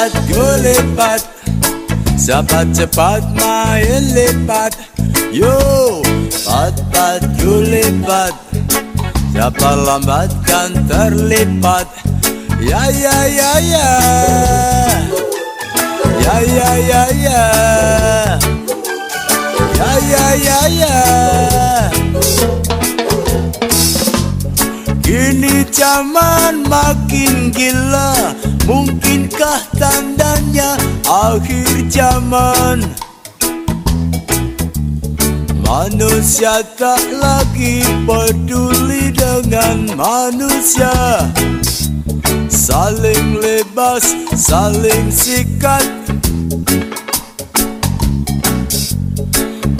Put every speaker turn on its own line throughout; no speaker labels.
Pat-pat gulipat Siapa cepat main lipat Yo Pat-pat gulipat Siapa lambat kan terlipat Ya ya ya ya. Ya ya ya ya. Ya ya ya ya. Kini zaman makin gila Mungkinkah tandanya akhir zaman? Manusia tak lagi peduli dengan manusia. Saling lebas, saling sikat.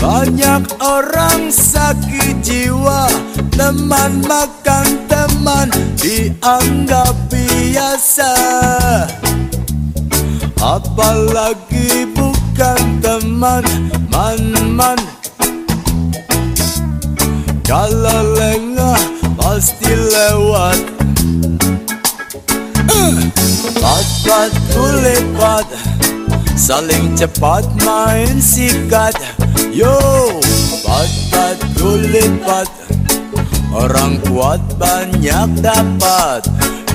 Banyak orang sakit jiwa Teman makan teman dianggap biasa. Apalagi bukan teman man-man. Kalau lengah pasti lewat. Pat-pat kulipat Saling cepat main sikat. Yo, pat-pat kulipat Orang kuat banyak dapat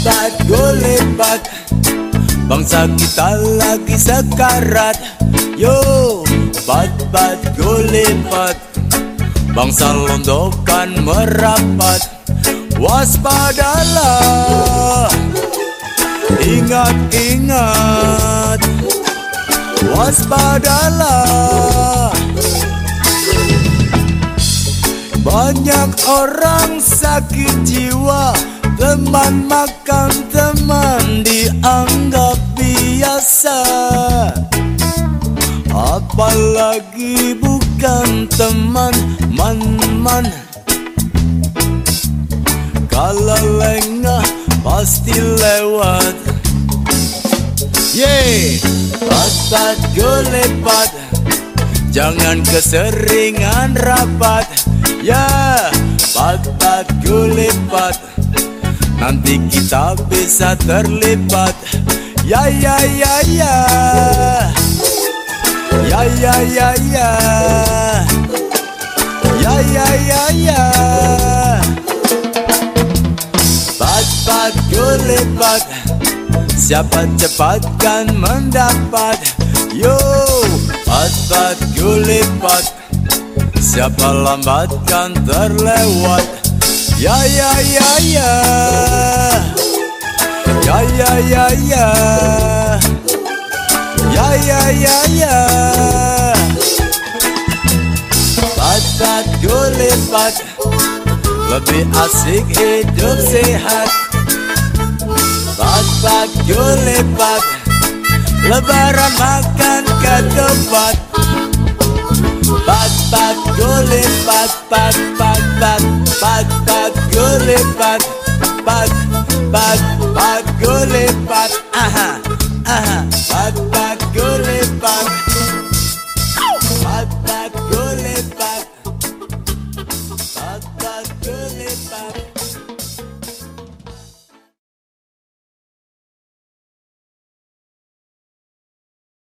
Pat-pat gulipat Bangsa kita lagi sekarat. Yo, pat-pat gulipat Bangsa londokan merapat. Waspadalah. Ingat, ingat Waspadalah. Banyak orang sakit jiwa Teman makan teman dianggap biasa. Apalagi bukan teman man-man. Kalau lengah pasti lewat. Yeay, pat-pat gulipat Jangan keseringan rapat. Ya, pat-pat gulipat Nanti kita bisa terlibat. Ya ya ya ya. Ya ya ya ya. Ya ya ya ya. Pat-pat gulipat Siapa cepat kan mendapat? Yo, pat-pat gulipat Siapa lambat kan terlewat Ya ya ya ya. Ya ya ya ya. Ya ya ya ya. Pat-pat gulipat Lebih asik hidup sehat. Pat-pat gulipat Lebaran makan ketupat Pat-pat gulipat Pat-pat-pat Pat-pat gulipat Pat-pat Pat girl bad, bad, bad, bad girl bad. Uh-huh.